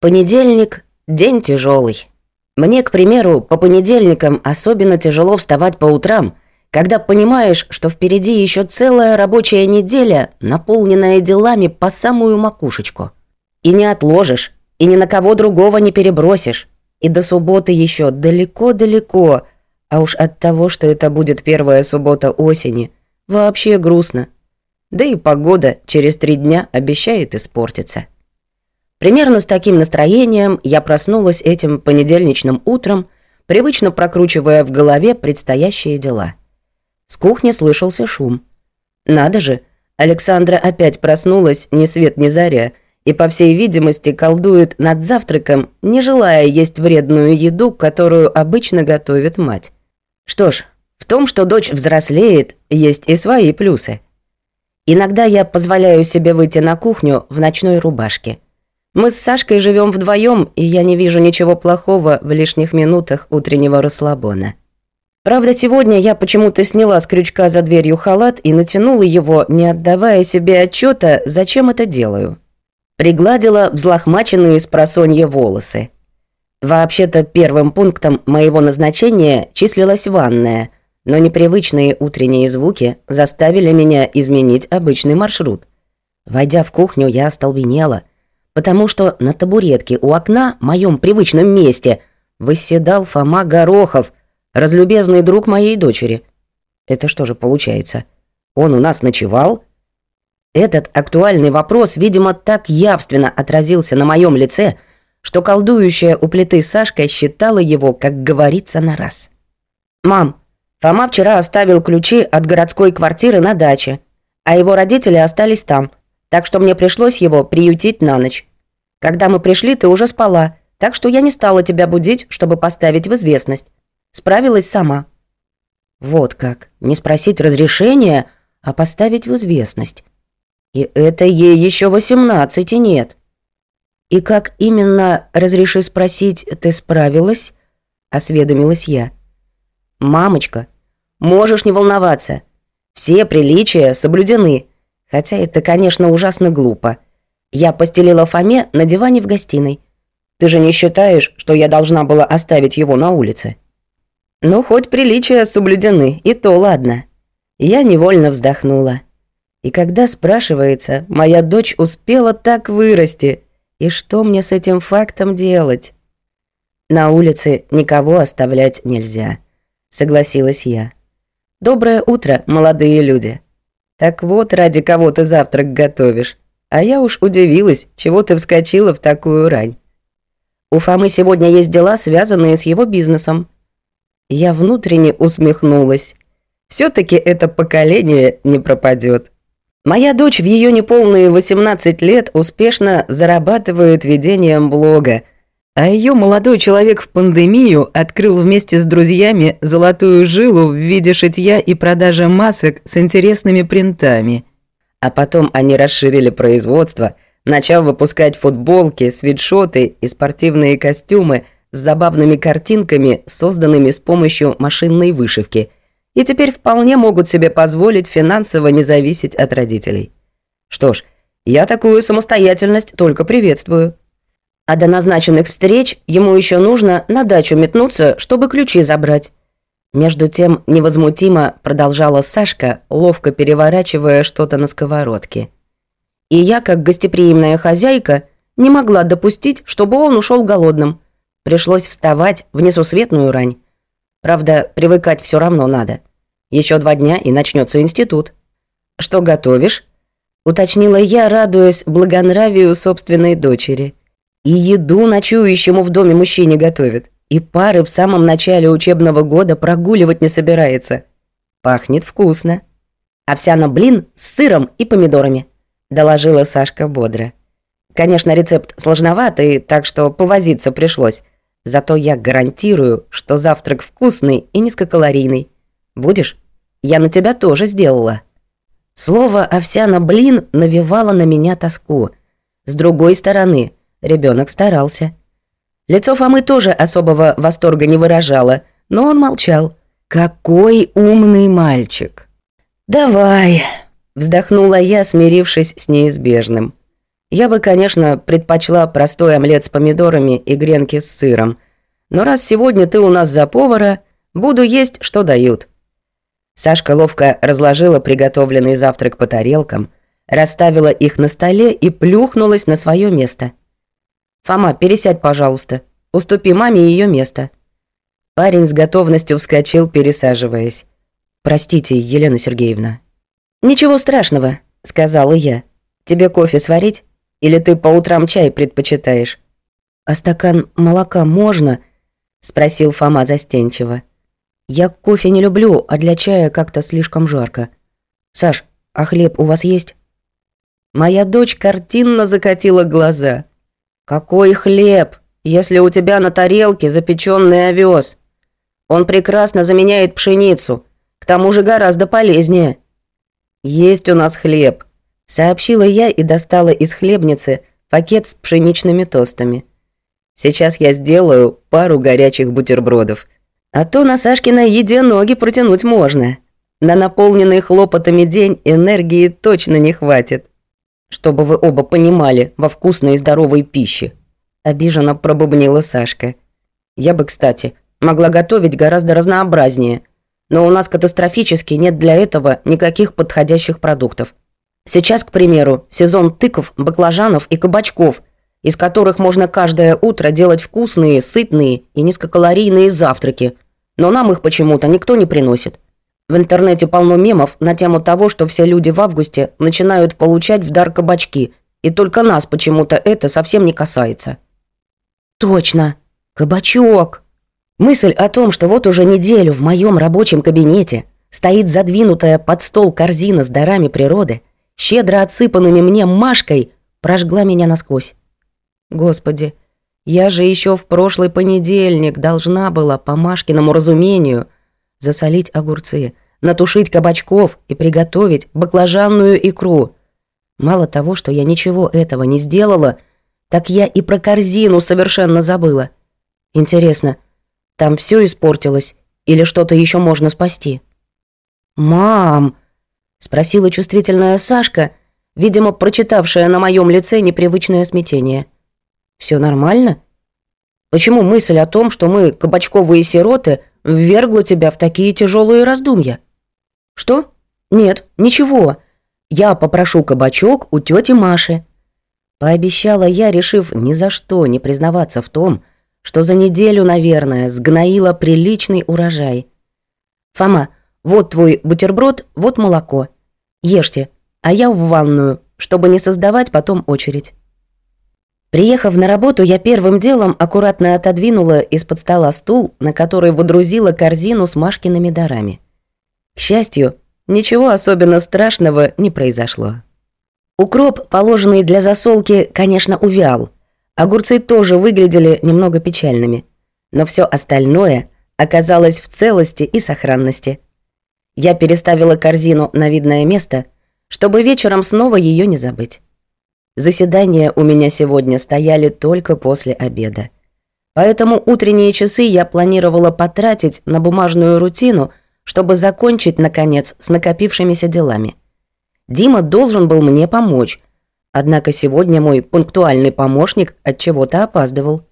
Понедельник – день тяжелый. Мне, к примеру, по понедельникам особенно тяжело вставать по утрам, когда понимаешь, что впереди еще целая рабочая неделя, наполненная делами по самую макушечку. И не отложишь, и ни на кого другого не перебросишь. И до субботы еще далеко-далеко, а уж от того, что это будет первая суббота осени, вообще грустно. Да и погода через три дня обещает испортиться. Примерно с таким настроением я проснулась этим понедельничным утром, привычно прокручивая в голове предстоящие дела. С кухни слышался шум. Надо же, Александра опять проснулась ни свет ни заря и, по всей видимости, колдует над завтраком, не желая есть вредную еду, которую обычно готовит мать. Что ж, в том, что дочь взрослеет, есть и свои плюсы. Иногда я позволяю себе выйти на кухню в ночной рубашке – мы с Сашкой живем вдвоем, и я не вижу ничего плохого в лишних минутах утреннего расслабона. Правда, сегодня я почему-то сняла с крючка за дверью халат и натянула его, не отдавая себе отчета, зачем это делаю. Пригладила взлохмаченные с просонья волосы. Вообще-то первым пунктом моего назначения числилась ванная, но непривычные утренние звуки заставили меня изменить обычный маршрут. Войдя в кухню, я остолбенела – потому что на табуретке у окна, в моем привычном месте, восседал Фома Горохов, разлюбезный друг моей дочери. Это что же получается? Он у нас ночевал? Этот актуальный вопрос, видимо, так явственно отразился на моем лице, что колдующая у плиты Сашка считала его, как говорится, на раз. «Мам, Фома вчера оставил ключи от городской квартиры на даче, а его родители остались там так что мне пришлось его приютить на ночь. Когда мы пришли, ты уже спала, так что я не стала тебя будить, чтобы поставить в известность. Справилась сама». Вот как, не спросить разрешения, а поставить в известность. И это ей еще восемнадцати нет. И как именно, разреши спросить, ты справилась? Осведомилась я. Мамочка, можешь не волноваться. Все приличия соблюдены. Хотя это, конечно, ужасно глупо. Я постелила Фоме на диване в гостиной. Ты же не считаешь, что я должна была оставить его на улице? Ну, хоть приличия соблюдены, и то ладно. Я невольно вздохнула. И когда спрашивается, моя дочь успела так вырасти, и что мне с этим фактом делать? На улице никого оставлять нельзя, согласилась я. Доброе утро, молодые люди. Так вот, ради кого ты завтрак готовишь. А я уж удивилась, чего ты вскочила в такую рань. У Фомы сегодня есть дела, связанные с его бизнесом. Я внутренне усмехнулась. все таки это поколение не пропадет. Моя дочь в ее неполные 18 лет успешно зарабатывает ведением блога, а ее молодой человек в пандемию открыл вместе с друзьями золотую жилу в виде шитья и продажи масок с интересными принтами. А потом они расширили производство, начав выпускать футболки, свитшоты и спортивные костюмы с забавными картинками, созданными с помощью машинной вышивки, и теперь вполне могут себе позволить финансово не зависеть от родителей. Что ж, я такую самостоятельность только приветствую. А до назначенных встреч ему еще нужно на дачу метнуться, чтобы ключи забрать. Между тем невозмутимо продолжала Сашка, ловко переворачивая что-то на сковородке. И я, как гостеприимная хозяйка, не могла допустить, чтобы он ушел голодным. Пришлось вставать в несусветную рань. Правда, привыкать все равно надо. Еще два дня и начнется институт. Что готовишь? Уточнила я, радуясь благонравию собственной дочери. И еду ночующему в доме мужчине готовит. И пары в самом начале учебного года прогуливать не собирается. Пахнет вкусно. Овсяно блин с сыром и помидорами, доложила Сашка бодро. Конечно, рецепт сложноватый, так что повозиться пришлось. Зато я гарантирую, что завтрак вкусный и низкокалорийный. Будешь? Я на тебя тоже сделала. Слово «овсяно-блин» навевало на меня тоску. С другой стороны, Ребенок старался. Лицо Фомы тоже особого восторга не выражало, но он молчал. «Какой умный мальчик!» «Давай!» – вздохнула я, смирившись с неизбежным. Я бы, конечно, предпочла простой омлет с помидорами и гренки с сыром. Но раз сегодня ты у нас за повара, буду есть, что дают». Сашка ловко разложила приготовленный завтрак по тарелкам, расставила их на столе и плюхнулась на свое место. «Фома, пересядь, пожалуйста. Уступи маме ее место». Парень с готовностью вскочил, пересаживаясь. «Простите, Елена Сергеевна». «Ничего страшного», — сказала я. «Тебе кофе сварить?» Или ты по утрам чай предпочитаешь?» «А стакан молока можно?» — спросил Фома застенчиво. «Я кофе не люблю, а для чая как-то слишком жарко. Саш, а хлеб у вас есть?» Моя дочь картинно закатила глаза. «Какой хлеб, если у тебя на тарелке запеченный овес? Он прекрасно заменяет пшеницу, к тому же гораздо полезнее. Есть у нас хлеб, Сообщила я и достала из хлебницы пакет с пшеничными тостами. Сейчас я сделаю пару горячих бутербродов. А то на Сашкиной еде ноги протянуть можно. На наполненный хлопотами день энергии точно не хватит. Чтобы вы оба понимали во вкусной и здоровой пище. Обиженно пробубнила Сашка. Я бы, кстати, могла готовить гораздо разнообразнее. Но у нас катастрофически нет для этого никаких подходящих продуктов. Сейчас, к примеру, сезон тыков, баклажанов и кабачков, из которых можно каждое утро делать вкусные, сытные и низкокалорийные завтраки. Но нам их почему-то никто не приносит. В интернете полно мемов на тему того, что все люди в августе начинают получать в дар кабачки, и только нас почему-то это совсем не касается. Точно, кабачок. Мысль о том, что вот уже неделю в моем рабочем кабинете стоит задвинутая под стол корзина с дарами природы – щедро отсыпанными мне Машкой, прожгла меня насквозь. Господи, я же еще в прошлый понедельник должна была, по Машкиному разумению, засолить огурцы, натушить кабачков и приготовить баклажанную икру. Мало того, что я ничего этого не сделала, так я и про корзину совершенно забыла. Интересно, там все испортилось или что-то еще можно спасти? «Мам!» Спросила чувствительная Сашка, видимо, прочитавшая на моем лице непривычное смятение. Все нормально? Почему мысль о том, что мы кабачковые сироты, ввергла тебя в такие тяжелые раздумья? Что? Нет, ничего. Я попрошу кабачок у тети Маши. Пообещала я, решив ни за что не признаваться в том, что за неделю, наверное, сгноила приличный урожай. Фома, вот твой бутерброд, вот молоко. Ешьте, а я в ванную, чтобы не создавать потом очередь». Приехав на работу, я первым делом аккуратно отодвинула из-под стола стул, на который водрузила корзину с Машкиными дарами. К счастью, ничего особенно страшного не произошло. Укроп, положенный для засолки, конечно, увял. Огурцы тоже выглядели немного печальными. Но все остальное оказалось в целости и сохранности – я переставила корзину на видное место, чтобы вечером снова ее не забыть. Заседания у меня сегодня стояли только после обеда. Поэтому утренние часы я планировала потратить на бумажную рутину, чтобы закончить, наконец, с накопившимися делами. Дима должен был мне помочь, однако сегодня мой пунктуальный помощник от чего-то опаздывал.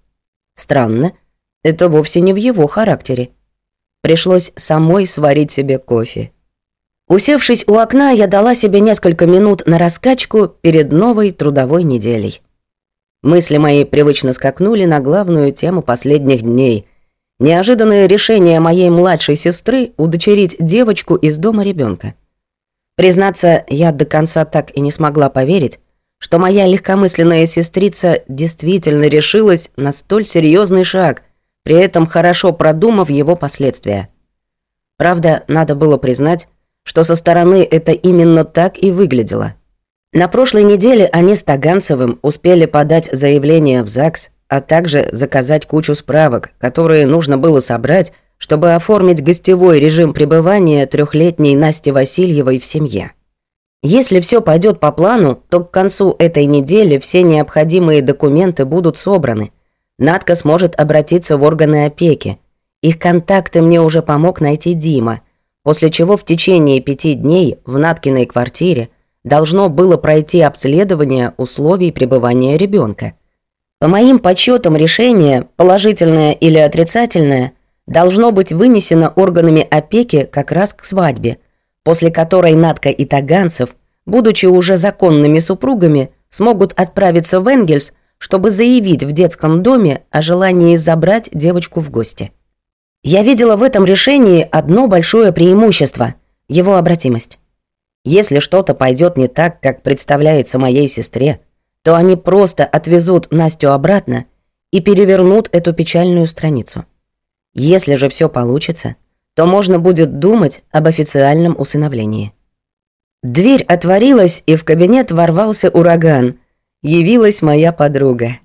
Странно, это вовсе не в его характере. Пришлось самой сварить себе кофе. Усевшись у окна, я дала себе несколько минут на раскачку перед новой трудовой неделей. Мысли мои привычно скакнули на главную тему последних дней. Неожиданное решение моей младшей сестры удочерить девочку из дома ребенка. Признаться, я до конца так и не смогла поверить, что моя легкомысленная сестрица действительно решилась на столь серьезный шаг, при этом хорошо продумав его последствия. Правда, надо было признать, что со стороны это именно так и выглядело. На прошлой неделе они с Таганцевым успели подать заявление в ЗАГС, а также заказать кучу справок, которые нужно было собрать, чтобы оформить гостевой режим пребывания трехлетней Насти Васильевой в семье. Если все пойдет по плану, то к концу этой недели все необходимые документы будут собраны – Надка сможет обратиться в органы опеки. Их контакты мне уже помог найти Дима, после чего в течение пяти дней в Наткиной квартире должно было пройти обследование условий пребывания ребенка. По моим подсчетам, решение, положительное или отрицательное, должно быть вынесено органами опеки как раз к свадьбе, после которой Натка и Таганцев, будучи уже законными супругами, смогут отправиться в Энгельс, чтобы заявить в детском доме о желании забрать девочку в гости. Я видела в этом решении одно большое преимущество – его обратимость. Если что-то пойдет не так, как представляется моей сестре, то они просто отвезут Настю обратно и перевернут эту печальную страницу. Если же все получится, то можно будет думать об официальном усыновлении. Дверь отворилась, и в кабинет ворвался ураган. Явилась моя подруга.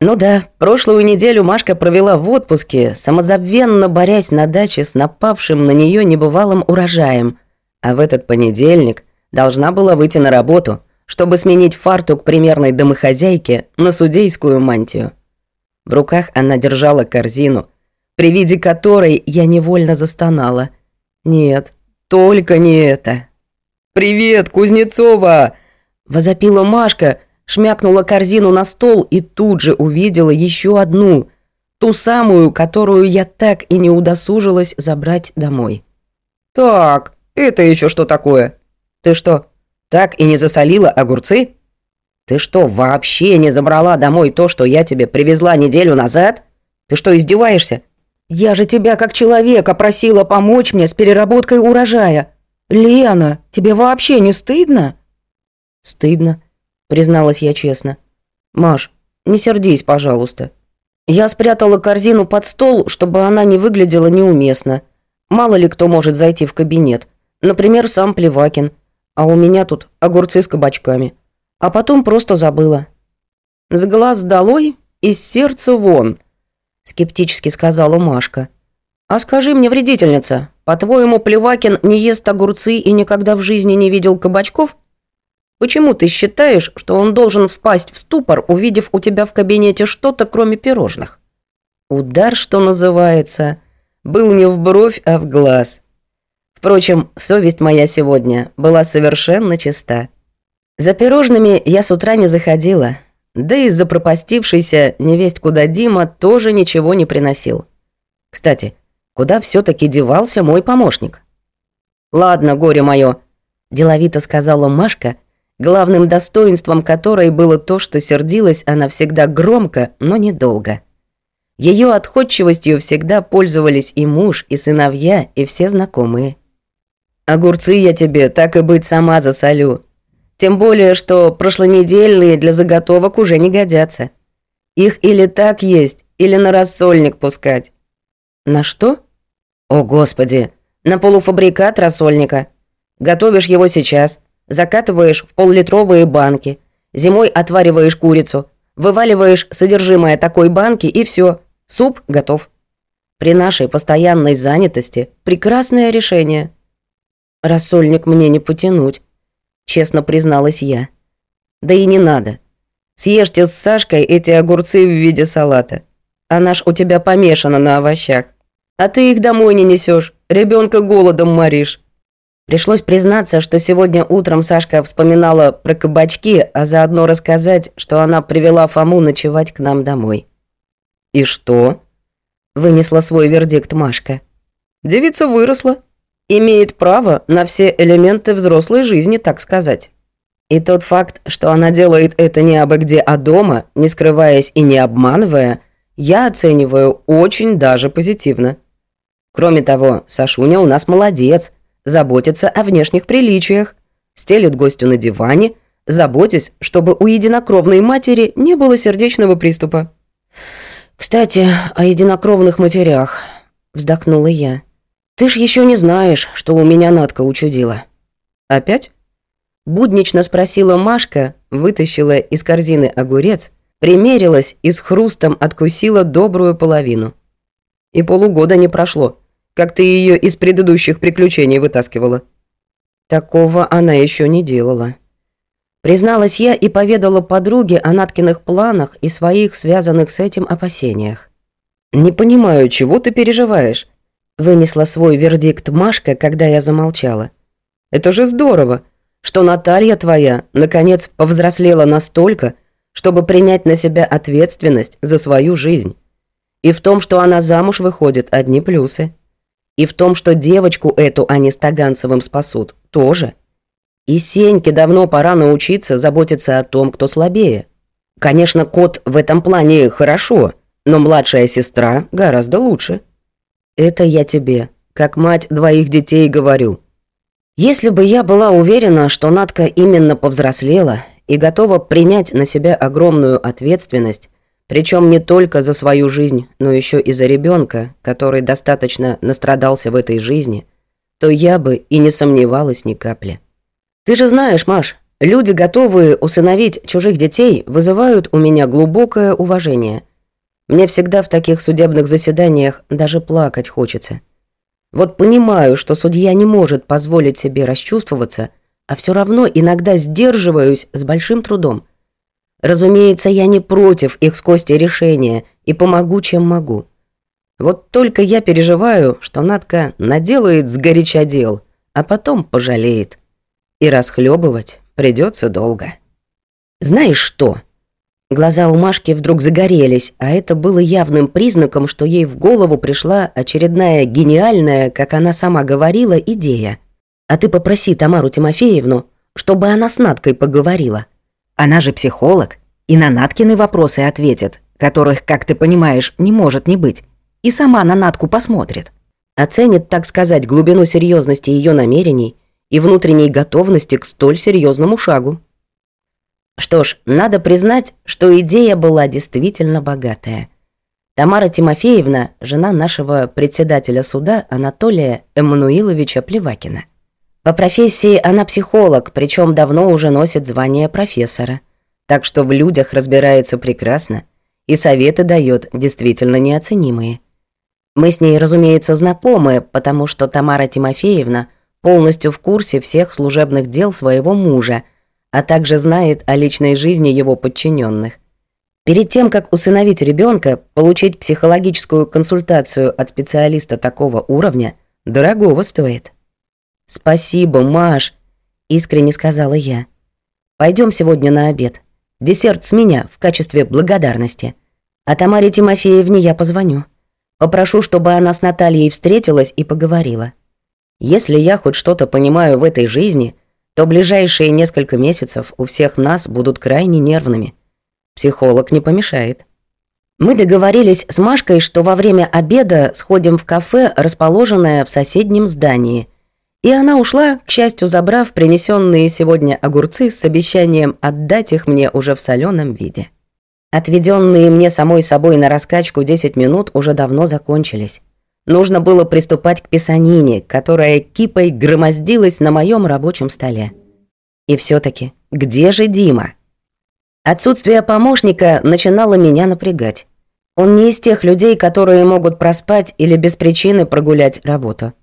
Ну да, прошлую неделю Машка провела в отпуске, самозабвенно борясь на даче с напавшим на нее небывалым урожаем, а в этот понедельник должна была выйти на работу, чтобы сменить фартук примерной домохозяйки на судейскую мантию. В руках она держала корзину, при виде которой я невольно застонала. Нет, только не это. «Привет, Кузнецова!» – возопила Машка – шмякнула корзину на стол и тут же увидела еще одну, ту самую, которую я так и не удосужилась забрать домой. «Так, это еще что такое? Ты что, так и не засолила огурцы? Ты что, вообще не забрала домой то, что я тебе привезла неделю назад? Ты что, издеваешься? Я же тебя как человека просила помочь мне с переработкой урожая. Лена, тебе вообще не стыдно?» «Стыдно», призналась я честно. «Маш, не сердись, пожалуйста. Я спрятала корзину под стол, чтобы она не выглядела неуместно. Мало ли кто может зайти в кабинет. Например, сам Плевакин. А у меня тут огурцы с кабачками. А потом просто забыла». «С глаз долой, из сердца вон», — скептически сказала Машка. «А скажи мне, вредительница, по-твоему, Плевакин не ест огурцы и никогда в жизни не видел кабачков?» Почему ты считаешь, что он должен впасть в ступор, увидев у тебя в кабинете что-то, кроме пирожных? Удар, что называется, был не в бровь, а в глаз. Впрочем, совесть моя сегодня была совершенно чиста. За пирожными я с утра не заходила, да и запропастившийся невесть куда Дима тоже ничего не приносил. Кстати, куда все таки девался мой помощник? «Ладно, горе мое, деловито сказала Машка – главным достоинством которой было то, что сердилась она всегда громко, но недолго. Ее отходчивостью всегда пользовались и муж, и сыновья, и все знакомые. «Огурцы я тебе, так и быть, сама засолю. Тем более, что прошлонедельные для заготовок уже не годятся. Их или так есть, или на рассольник пускать». «На что?» «О, Господи, на полуфабрикат рассольника. Готовишь его сейчас, закатываешь в поллитровые банки, зимой отвариваешь курицу, вываливаешь содержимое такой банки и все, суп готов. При нашей постоянной занятости прекрасное решение. Рассольник мне не потянуть, честно призналась я. Да и не надо. Съешьте с Сашкой эти огурцы в виде салата. Она ж у тебя помешана на овощах. А ты их домой не несешь, ребенка голодом моришь. Пришлось признаться, что сегодня утром Сашка вспоминала про кабачки, а заодно рассказать, что она привела Фому ночевать к нам домой. «И что?» – вынесла свой вердикт Машка. «Девица выросла. Имеет право на все элементы взрослой жизни, так сказать. И тот факт, что она делает это не абы где, а дома, не скрываясь и не обманывая, я оцениваю очень даже позитивно. Кроме того, Сашуня у нас молодец – заботится о внешних приличиях, стелит гостю на диване, заботясь, чтобы у единокровной матери не было сердечного приступа. «Кстати, о единокровных матерях», — вздохнула я. «Ты ж еще не знаешь, что у меня Надка учудила». «Опять?» Буднично спросила Машка, вытащила из корзины огурец, примерилась и с хрустом откусила добрую половину. И полугода не прошло, как ты ее из предыдущих приключений вытаскивала». Такого она еще не делала. Призналась я и поведала подруге о Наткиных планах и своих связанных с этим опасениях. «Не понимаю, чего ты переживаешь?» Вынесла свой вердикт Машка, когда я замолчала. «Это же здорово. что Наталья твоя, наконец, повзрослела настолько, чтобы принять на себя ответственность за свою жизнь. И в том, что она замуж выходит, одни плюсы. И в том, что девочку эту они с Таганцевым спасут, тоже. И Сеньке давно пора научиться заботиться о том, кто слабее. Конечно, кот в этом плане хорошо, но младшая сестра гораздо лучше. Это я тебе, как мать двоих детей, говорю. Если бы я была уверена, что Надка именно повзрослела и готова принять на себя огромную ответственность, причем не только за свою жизнь, но еще и за ребенка, который достаточно настрадался в этой жизни, то я бы и не сомневалась ни капли. Ты же знаешь, Маш, люди, готовые усыновить чужих детей, вызывают у меня глубокое уважение. Мне всегда в таких судебных заседаниях даже плакать хочется. Вот понимаю, что судья не может позволить себе расчувствоваться, а все равно иногда сдерживаюсь с большим трудом. Разумеется, я не против их с Костей решения и помогу, чем могу. Вот только я переживаю, что Надка наделает сгоряча дел, а потом пожалеет. И расхлебывать придется долго. Знаешь что? Глаза у Машки вдруг загорелись, а это было явным признаком, что ей в голову пришла очередная гениальная, как она сама говорила, идея. А ты попроси Тамару Тимофеевну, чтобы она с Надкой поговорила. Она же психолог, и на Наткины вопросы ответит, которых, как ты понимаешь, не может не быть. И сама на Натку посмотрит. Оценит, так сказать, глубину серьезности ее намерений и внутренней готовности к столь серьезному шагу. Что ж, надо признать, что идея была действительно богатая. Тамара Тимофеевна, жена нашего председателя суда Анатолия Эммануиловича Плевакина. По профессии она психолог, причем давно уже носит звание профессора. Так что в людях разбирается прекрасно и советы дает действительно неоценимые. Мы с ней, разумеется, знакомы, потому что Тамара Тимофеевна полностью в курсе всех служебных дел своего мужа, а также знает о личной жизни его подчиненных. Перед тем, как усыновить ребенка, получить психологическую консультацию от специалиста такого уровня дорогого стоит. «Спасибо, Маш», — искренне сказала я. Пойдем сегодня на обед. Десерт с меня в качестве благодарности. А Тамаре Тимофеевне я позвоню. Попрошу, чтобы она с Натальей встретилась и поговорила. Если я хоть что-то понимаю в этой жизни, то ближайшие несколько месяцев у всех нас будут крайне нервными. Психолог не помешает. Мы договорились с Машкой, что во время обеда сходим в кафе, расположенное в соседнем здании – и она ушла, к счастью, забрав принесенные сегодня огурцы с обещанием отдать их мне уже в соленом виде. Отведенные мне самой собой на раскачку 10 минут уже давно закончились. Нужно было приступать к писанине, которая кипой громоздилась на моем рабочем столе. И все таки где же Дима? Отсутствие помощника начинало меня напрягать. Он не из тех людей, которые могут проспать или без причины прогулять работу.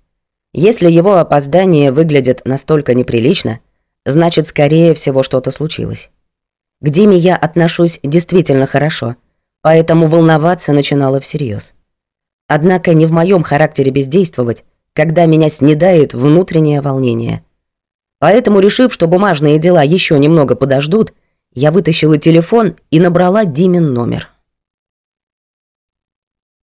Если его опоздание выглядит настолько неприлично, значит, скорее всего, что-то случилось. К Диме я отношусь действительно хорошо, поэтому волноваться начинала всерьез. Однако не в моем характере бездействовать, когда меня снедает внутреннее волнение. Поэтому, решив, что бумажные дела еще немного подождут, я вытащила телефон и набрала Димин номер.